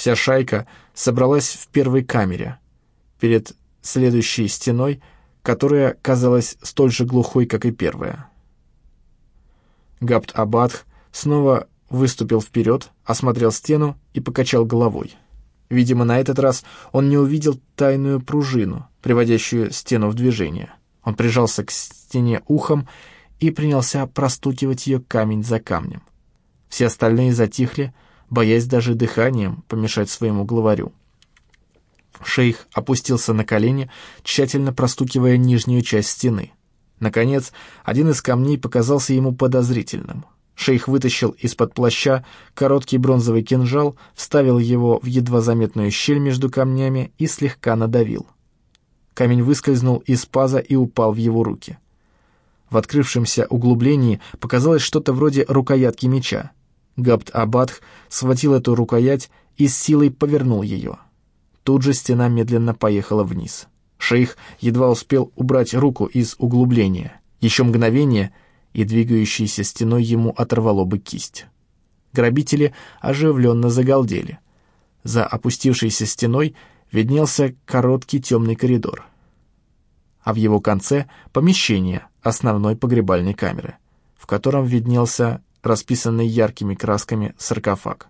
Вся шайка собралась в первой камере, перед следующей стеной, которая казалась столь же глухой, как и первая. Габд Абадх снова выступил вперед, осмотрел стену и покачал головой. Видимо, на этот раз он не увидел тайную пружину, приводящую стену в движение. Он прижался к стене ухом и принялся простукивать ее камень за камнем. Все остальные затихли, боясь даже дыханием помешать своему главарю. Шейх опустился на колени, тщательно простукивая нижнюю часть стены. Наконец, один из камней показался ему подозрительным. Шейх вытащил из-под плаща короткий бронзовый кинжал, вставил его в едва заметную щель между камнями и слегка надавил. Камень выскользнул из паза и упал в его руки. В открывшемся углублении показалось что-то вроде рукоятки меча. Габд Абадх схватил эту рукоять и с силой повернул ее. Тут же стена медленно поехала вниз. Шейх едва успел убрать руку из углубления. Еще мгновение, и двигающейся стеной ему оторвало бы кисть. Грабители оживленно загалдели. За опустившейся стеной виднелся короткий темный коридор. А в его конце — помещение основной погребальной камеры, в котором виднелся расписанный яркими красками саркофаг.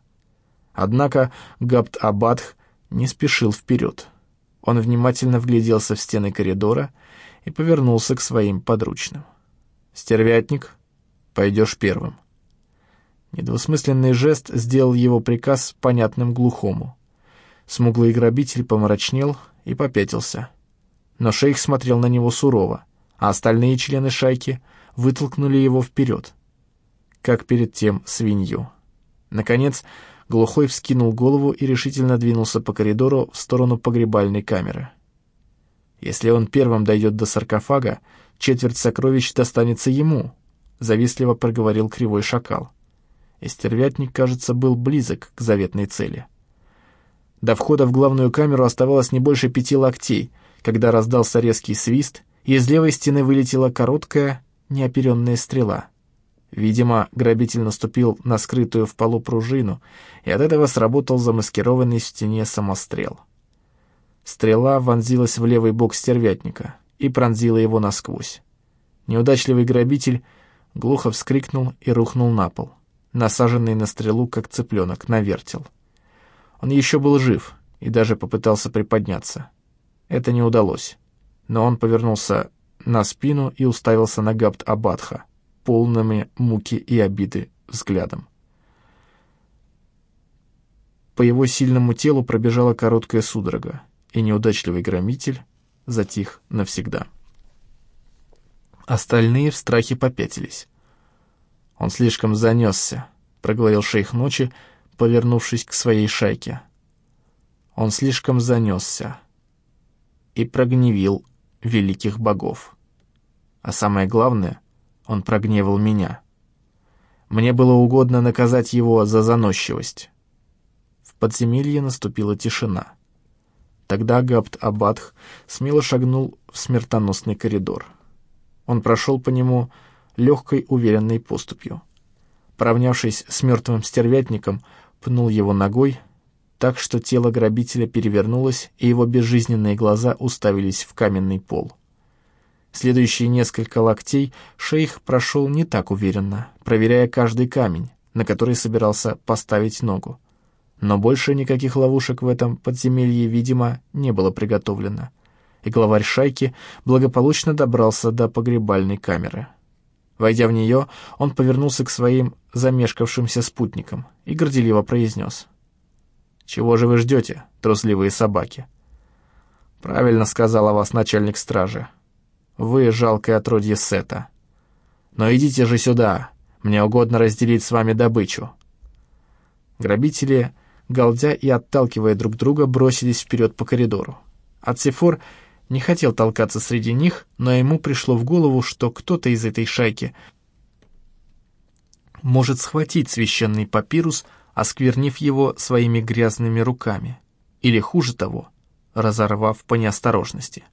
Однако Габд-Абадх не спешил вперед. Он внимательно вгляделся в стены коридора и повернулся к своим подручным. «Стервятник, пойдешь первым». Недвусмысленный жест сделал его приказ понятным глухому. Смуглый грабитель помрачнел и попятился. Но шейх смотрел на него сурово, а остальные члены шайки вытолкнули его вперед, как перед тем свинью. Наконец, Глухой вскинул голову и решительно двинулся по коридору в сторону погребальной камеры. Если он первым дойдет до саркофага, четверть сокровищ достанется ему, завистливо проговорил кривой шакал. И стервятник, кажется, был близок к заветной цели. До входа в главную камеру оставалось не больше пяти локтей, когда раздался резкий свист, и из левой стены вылетела короткая, неоперенная стрела — Видимо, грабитель наступил на скрытую в полу пружину, и от этого сработал замаскированный в стене самострел. Стрела вонзилась в левый бок стервятника и пронзила его насквозь. Неудачливый грабитель глухо вскрикнул и рухнул на пол, насаженный на стрелу, как цыпленок, на вертел. Он еще был жив и даже попытался приподняться. Это не удалось, но он повернулся на спину и уставился на Габд Абадха — полными муки и обиды взглядом. По его сильному телу пробежала короткая судорога, и неудачливый громитель затих навсегда. Остальные в страхе попятились. «Он слишком занесся», — проговорил шейх ночи, повернувшись к своей шайке. «Он слишком занесся и прогневил великих богов. А самое главное — он прогневал меня. Мне было угодно наказать его за заносчивость. В подземелье наступила тишина. Тогда Габд Абадх смело шагнул в смертоносный коридор. Он прошел по нему легкой, уверенной поступью. Поравнявшись с мертвым стервятником, пнул его ногой, так что тело грабителя перевернулось, и его безжизненные глаза уставились в каменный пол. Следующие несколько локтей шейх прошел не так уверенно, проверяя каждый камень, на который собирался поставить ногу. Но больше никаких ловушек в этом подземелье, видимо, не было приготовлено, и главарь шайки благополучно добрался до погребальной камеры. Войдя в нее, он повернулся к своим замешкавшимся спутникам и горделиво произнес. «Чего же вы ждете, трусливые собаки?» «Правильно сказал о вас начальник стражи. Вы жалкое отродье Сета. Но идите же сюда, мне угодно разделить с вами добычу». Грабители, галдя и отталкивая друг друга, бросились вперед по коридору. Ацифор не хотел толкаться среди них, но ему пришло в голову, что кто-то из этой шайки может схватить священный папирус, осквернив его своими грязными руками, или, хуже того, разорвав по неосторожности.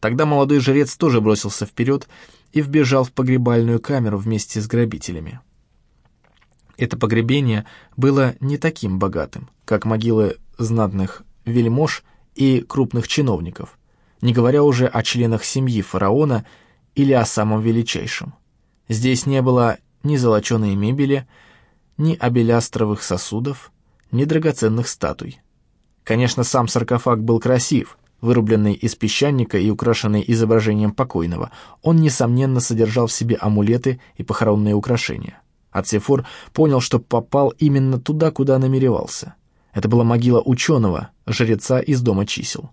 Тогда молодой жрец тоже бросился вперед и вбежал в погребальную камеру вместе с грабителями. Это погребение было не таким богатым, как могилы знатных вельмож и крупных чиновников, не говоря уже о членах семьи фараона или о самом величайшем. Здесь не было ни золоченой мебели, ни обелястровых сосудов, ни драгоценных статуй. Конечно, сам саркофаг был красив, вырубленный из песчаника и украшенный изображением покойного. Он, несомненно, содержал в себе амулеты и похоронные украшения. Ацефор понял, что попал именно туда, куда намеревался. Это была могила ученого, жреца из дома чисел.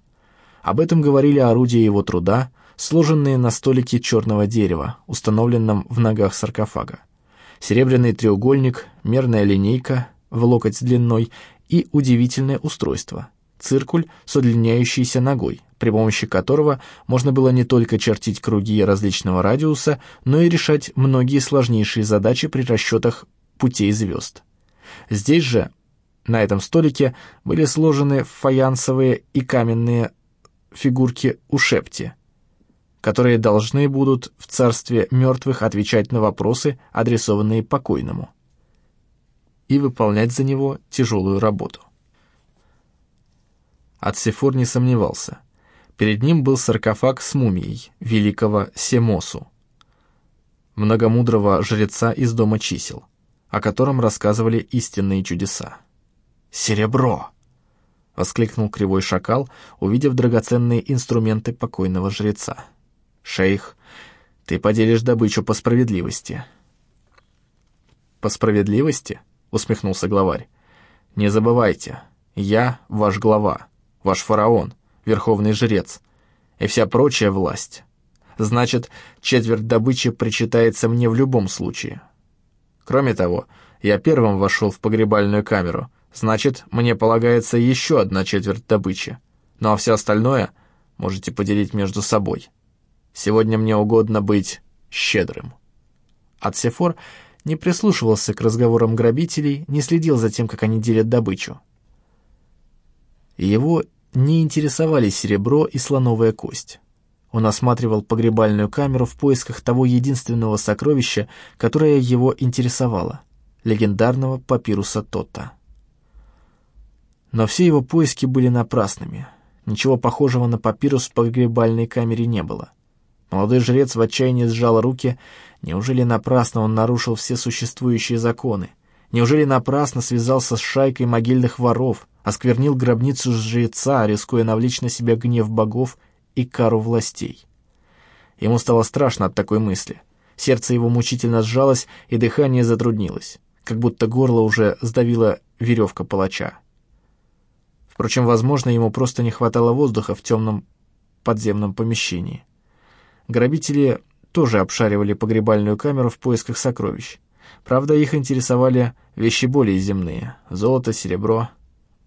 Об этом говорили орудия его труда, сложенные на столике черного дерева, установленном в ногах саркофага. Серебряный треугольник, мерная линейка в локоть длиной и удивительное устройство — циркуль с удлиняющейся ногой, при помощи которого можно было не только чертить круги различного радиуса, но и решать многие сложнейшие задачи при расчетах путей звезд. Здесь же, на этом столике, были сложены фаянсовые и каменные фигурки ушепти, которые должны будут в царстве мертвых отвечать на вопросы, адресованные покойному, и выполнять за него тяжелую работу. Ацефор не сомневался. Перед ним был саркофаг с мумией великого Семосу, многомудрого жреца из дома чисел, о котором рассказывали истинные чудеса. «Серебро!» — воскликнул кривой шакал, увидев драгоценные инструменты покойного жреца. «Шейх, ты поделишь добычу по справедливости». «По справедливости?» — усмехнулся главарь. «Не забывайте, я ваш глава, ваш фараон, верховный жрец и вся прочая власть. Значит, четверть добычи причитается мне в любом случае. Кроме того, я первым вошел в погребальную камеру, значит, мне полагается еще одна четверть добычи. Ну а все остальное можете поделить между собой». Сегодня мне угодно быть щедрым». Ацефор не прислушивался к разговорам грабителей, не следил за тем, как они делят добычу. Его не интересовали серебро и слоновая кость. Он осматривал погребальную камеру в поисках того единственного сокровища, которое его интересовало — легендарного папируса Тотта. Но все его поиски были напрасными. Ничего похожего на папирус в погребальной камере не было. Молодой жрец в отчаянии сжал руки. Неужели напрасно он нарушил все существующие законы? Неужели напрасно связался с шайкой могильных воров, осквернил гробницу жреца, рискуя навлечь на себя гнев богов и кару властей? Ему стало страшно от такой мысли. Сердце его мучительно сжалось, и дыхание затруднилось, как будто горло уже сдавила веревка палача. Впрочем, возможно, ему просто не хватало воздуха в темном подземном помещении. Грабители тоже обшаривали погребальную камеру в поисках сокровищ. Правда, их интересовали вещи более земные — золото, серебро,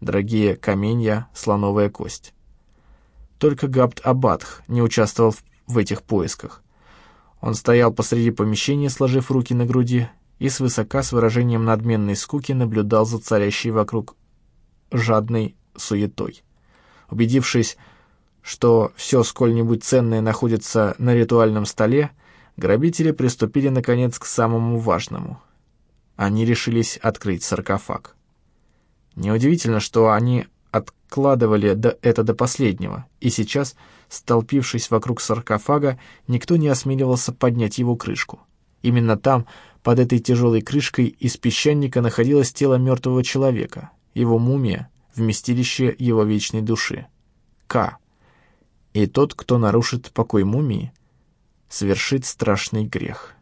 дорогие каменья, слоновая кость. Только Габд Абадх не участвовал в этих поисках. Он стоял посреди помещения, сложив руки на груди, и свысока с выражением надменной скуки наблюдал за царящей вокруг жадной суетой. Убедившись, что все сколь-нибудь ценное находится на ритуальном столе, грабители приступили, наконец, к самому важному. Они решились открыть саркофаг. Неудивительно, что они откладывали это до последнего, и сейчас, столпившись вокруг саркофага, никто не осмеливался поднять его крышку. Именно там, под этой тяжелой крышкой, из песчаника находилось тело мертвого человека, его мумия, вместилище его вечной души. К и тот, кто нарушит покой мумии, совершит страшный грех.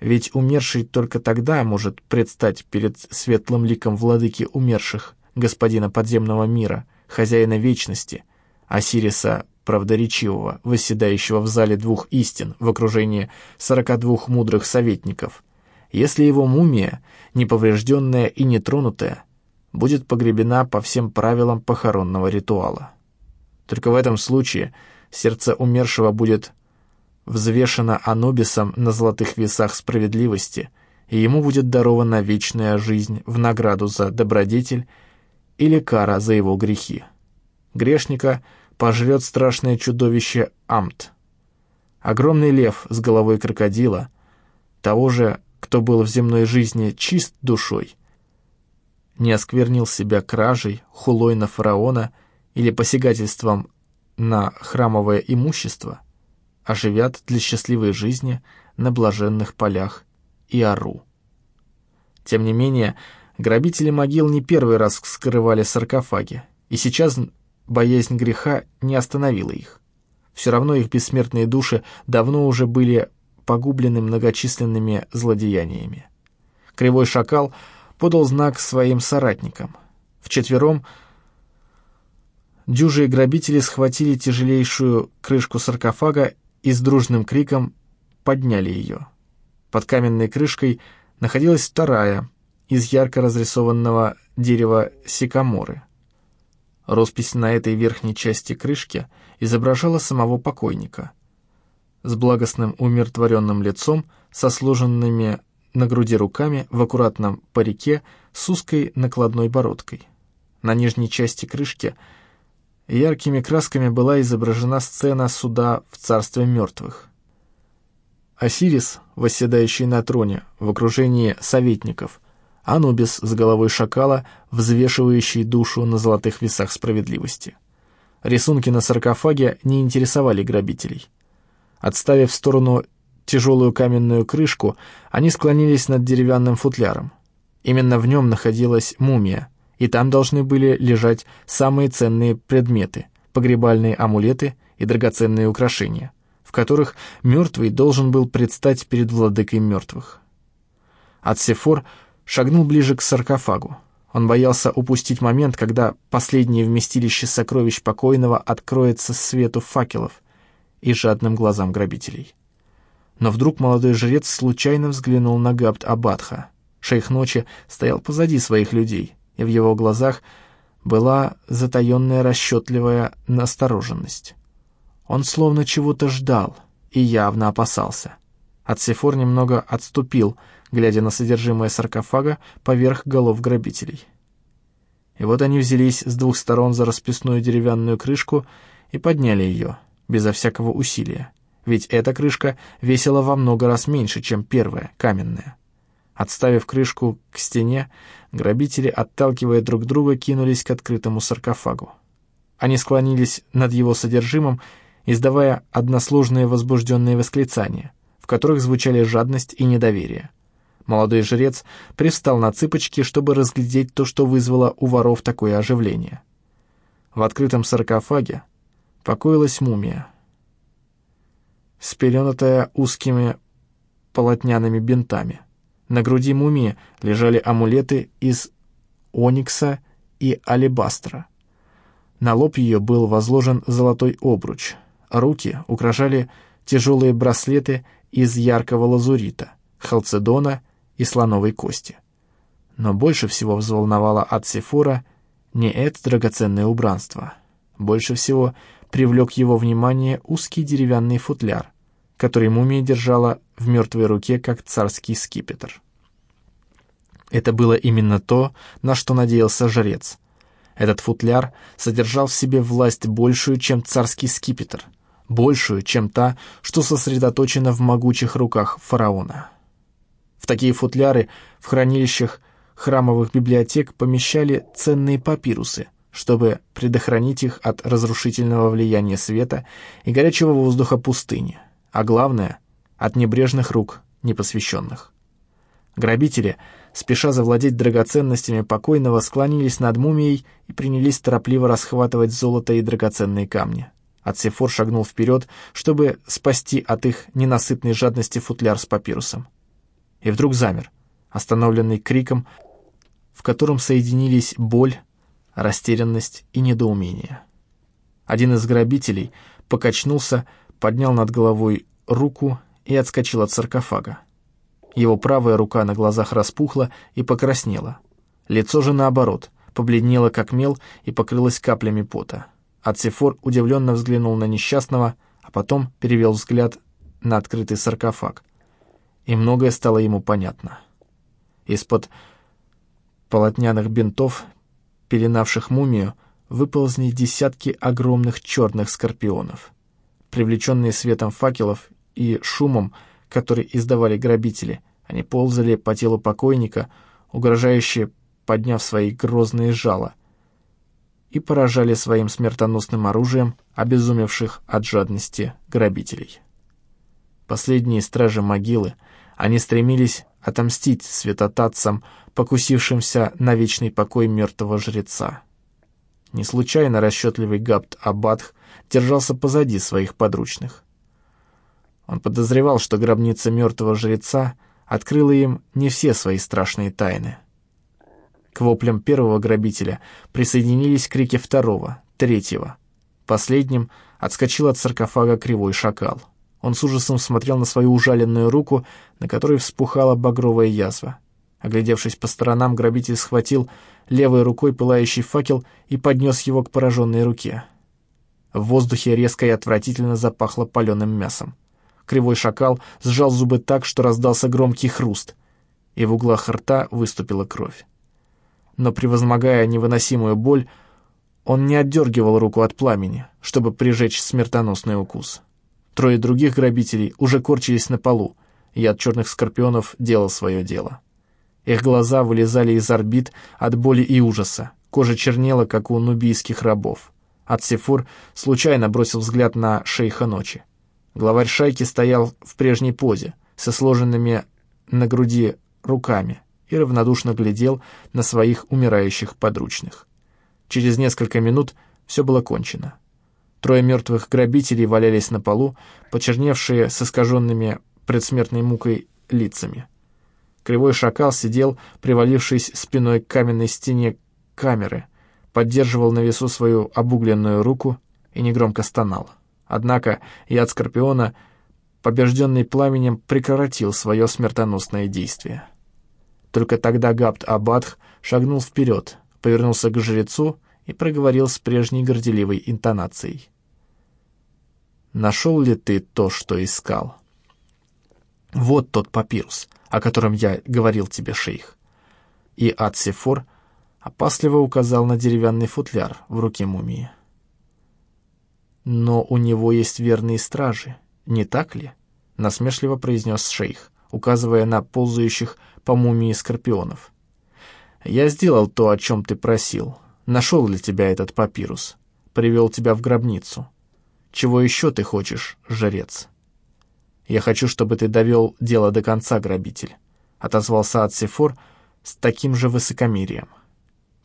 Ведь умерший только тогда может предстать перед светлым ликом владыки умерших, господина подземного мира, хозяина вечности, Осириса правдоречивого, восседающего в зале двух истин в окружении сорока двух мудрых советников, если его мумия, неповрежденная и нетронутая, будет погребена по всем правилам похоронного ритуала. Только в этом случае сердце умершего будет взвешено Анубисом на золотых весах справедливости, и ему будет дарована вечная жизнь в награду за добродетель или кара за его грехи. Грешника пожрет страшное чудовище Амт. Огромный лев с головой крокодила, того же кто был в земной жизни чист душой, не осквернил себя кражей, хулой на фараона или посягательством на храмовое имущество, оживят для счастливой жизни на блаженных полях и ору. Тем не менее, грабители могил не первый раз скрывали саркофаги, и сейчас боязнь греха не остановила их. Все равно их бессмертные души давно уже были погублены многочисленными злодеяниями. Кривой шакал подал знак своим соратникам. Вчетвером дюжие грабители схватили тяжелейшую крышку саркофага и с дружным криком подняли ее. Под каменной крышкой находилась вторая, из ярко разрисованного дерева сикаморы. Роспись на этой верхней части крышки изображала самого покойника. С благостным умиротворенным лицом, со сложенными на груди руками, в аккуратном парике, с узкой накладной бородкой. На нижней части крышки яркими красками была изображена сцена суда в царстве мертвых. Осирис, восседающий на троне в окружении советников, Анубис с головой шакала, взвешивающий душу на золотых весах справедливости. Рисунки на саркофаге не интересовали грабителей. Отставив в сторону тяжелую каменную крышку, они склонились над деревянным футляром. Именно в нем находилась мумия, и там должны были лежать самые ценные предметы, погребальные амулеты и драгоценные украшения — в которых мертвый должен был предстать перед владыкой мертвых. Ацефор шагнул ближе к саркофагу. Он боялся упустить момент, когда последнее вместилище сокровищ покойного откроется свету факелов и жадным глазам грабителей. Но вдруг молодой жрец случайно взглянул на Габд Абадха. Шейх ночи стоял позади своих людей, и в его глазах была затаенная расчетливая настороженность. Он словно чего-то ждал и явно опасался. Ацефор немного отступил, глядя на содержимое саркофага поверх голов грабителей. И вот они взялись с двух сторон за расписную деревянную крышку и подняли ее, безо всякого усилия, ведь эта крышка весила во много раз меньше, чем первая, каменная. Отставив крышку к стене, грабители, отталкивая друг друга, кинулись к открытому саркофагу. Они склонились над его содержимым издавая односложные возбужденные восклицания, в которых звучали жадность и недоверие. Молодой жрец привстал на цыпочки, чтобы разглядеть то, что вызвало у воров такое оживление. В открытом саркофаге покоилась мумия, спеленутая узкими полотняными бинтами. На груди мумии лежали амулеты из оникса и алебастра. На лоб ее был возложен золотой обруч — Руки украшали тяжелые браслеты из яркого лазурита, халцедона и слоновой кости. Но больше всего взволновало от Сефора не это драгоценное убранство. Больше всего привлек его внимание узкий деревянный футляр, который мумия держала в мертвой руке, как царский скипетр. Это было именно то, на что надеялся жрец. Этот футляр содержал в себе власть большую, чем царский скипетр — большую, чем та, что сосредоточена в могучих руках фараона. В такие футляры в хранилищах храмовых библиотек помещали ценные папирусы, чтобы предохранить их от разрушительного влияния света и горячего воздуха пустыни, а главное — от небрежных рук непосвященных. Грабители, спеша завладеть драгоценностями покойного, склонились над мумией и принялись торопливо расхватывать золото и драгоценные камни. Ацефор шагнул вперед, чтобы спасти от их ненасытной жадности футляр с папирусом. И вдруг замер, остановленный криком, в котором соединились боль, растерянность и недоумение. Один из грабителей покачнулся, поднял над головой руку и отскочил от саркофага. Его правая рука на глазах распухла и покраснела. Лицо же, наоборот, побледнело как мел и покрылось каплями пота. Ацефор удивленно взглянул на несчастного, а потом перевел взгляд на открытый саркофаг. И многое стало ему понятно. Из-под полотняных бинтов, пеленавших мумию, выползли десятки огромных черных скорпионов. Привлеченные светом факелов и шумом, который издавали грабители, Они ползали по телу покойника, угрожающе подняв свои грозные жала, и поражали своим смертоносным оружием обезумевших от жадности грабителей. Последние стражи могилы, они стремились отомстить святотатцам, покусившимся на вечный покой мертвого жреца. Не случайно расчетливый Габт Абадх держался позади своих подручных. Он подозревал, что гробница мертвого жреца открыла им не все свои страшные тайны. К воплям первого грабителя присоединились крики второго, третьего. Последним отскочил от саркофага кривой шакал. Он с ужасом смотрел на свою ужаленную руку, на которой вспухала багровая язва. Оглядевшись по сторонам, грабитель схватил левой рукой пылающий факел и поднес его к пораженной руке. В воздухе резко и отвратительно запахло паленым мясом. Кривой шакал сжал зубы так, что раздался громкий хруст, и в углах рта выступила кровь. Но, превозмогая невыносимую боль, он не отдергивал руку от пламени, чтобы прижечь смертоносный укус. Трое других грабителей уже корчились на полу, яд черных скорпионов делал свое дело. Их глаза вылезали из орбит от боли и ужаса, кожа чернела, как у нубийских рабов. Ацифур случайно бросил взгляд на шейха ночи. Главарь шайки стоял в прежней позе, со сложенными на груди руками, и равнодушно глядел на своих умирающих подручных. Через несколько минут все было кончено. Трое мертвых грабителей валялись на полу, почерневшие с искаженными предсмертной мукой лицами. Кривой шакал сидел, привалившись спиной к каменной стене камеры, поддерживал на весу свою обугленную руку и негромко стонал. Однако яд скорпиона, побежденный пламенем, прекратил свое смертоносное действие. Только тогда Габд Абадх шагнул вперед, повернулся к жрецу и проговорил с прежней горделивой интонацией. «Нашел ли ты то, что искал?» «Вот тот папирус, о котором я говорил тебе, шейх». И Атсифор опасливо указал на деревянный футляр в руке мумии. «Но у него есть верные стражи, не так ли?» — насмешливо произнес шейх, указывая на ползающих по мумии скорпионов. «Я сделал то, о чем ты просил. Нашел для тебя этот папирус. Привел тебя в гробницу. Чего еще ты хочешь, жрец?» «Я хочу, чтобы ты довел дело до конца, грабитель», — отозвался Ацифор с таким же высокомерием.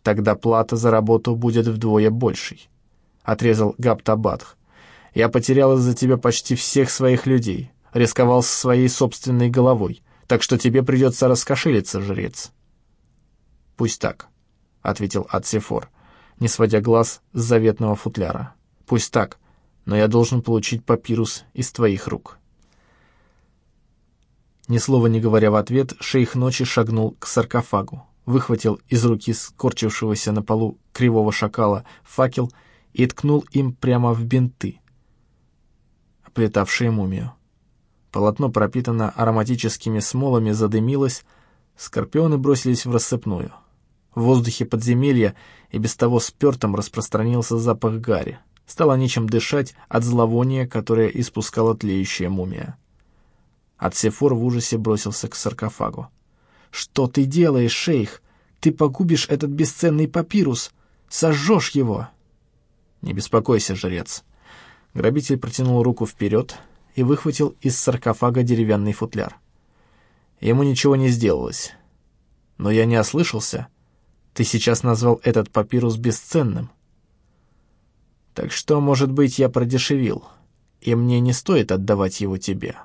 «Тогда плата за работу будет вдвое большей», — отрезал Гаптабадх. «Я потерял из-за тебя почти всех своих людей, рисковал своей собственной головой, так что тебе придется раскошелиться, жрец». «Пусть так», — ответил Ацифор, не сводя глаз с заветного футляра. «Пусть так, но я должен получить папирус из твоих рук». Ни слова не говоря в ответ, шейх ночи шагнул к саркофагу, выхватил из руки скорчившегося на полу кривого шакала факел и ткнул им прямо в бинты, оплетавшие мумию. Полотно пропитано ароматическими смолами задымилось, скорпионы бросились в рассыпную. В воздухе подземелья и без того спертом распространился запах гари. Стало нечем дышать от зловония, которое испускала тлеющая мумия. Ацефор в ужасе бросился к саркофагу. «Что ты делаешь, шейх? Ты погубишь этот бесценный папирус! Сожжешь его!» «Не беспокойся, жрец!» Грабитель протянул руку вперед, и выхватил из саркофага деревянный футляр. Ему ничего не сделалось. Но я не ослышался. Ты сейчас назвал этот папирус бесценным. Так что, может быть, я продешевил, и мне не стоит отдавать его тебе.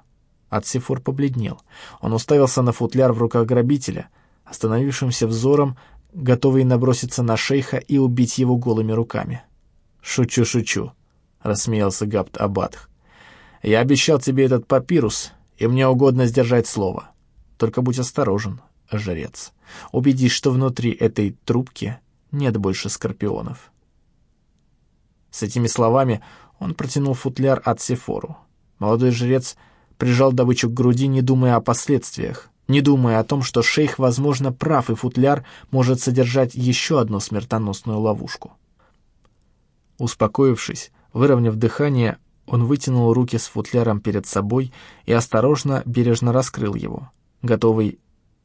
Ацифур побледнел. Он уставился на футляр в руках грабителя, остановившимся взором, готовый наброситься на шейха и убить его голыми руками. «Шучу, шучу», — рассмеялся Габд Абадх. Я обещал тебе этот папирус, и мне угодно сдержать слово. Только будь осторожен, жрец. Убедись, что внутри этой трубки нет больше скорпионов». С этими словами он протянул футляр от. Молодой жрец прижал добычу к груди, не думая о последствиях, не думая о том, что шейх, возможно, прав, и футляр может содержать еще одну смертоносную ловушку. Успокоившись, выровняв дыхание, он вытянул руки с футляром перед собой и осторожно, бережно раскрыл его. готовый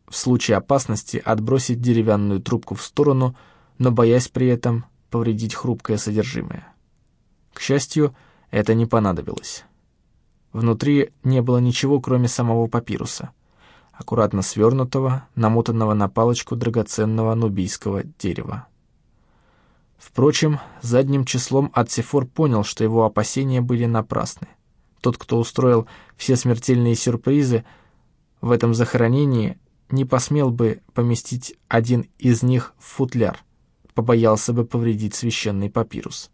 в случае опасности отбросить деревянную трубку в сторону, но боясь при этом повредить хрупкое содержимое. К счастью, это не понадобилось. Внутри не было ничего, кроме самого папируса, аккуратно свернутого, намотанного на палочку драгоценного нубийского дерева. Впрочем, задним числом Ацифор понял, что его опасения были напрасны. Тот, кто устроил все смертельные сюрпризы в этом захоронении, не посмел бы поместить один из них в футляр, побоялся бы повредить священный папирус.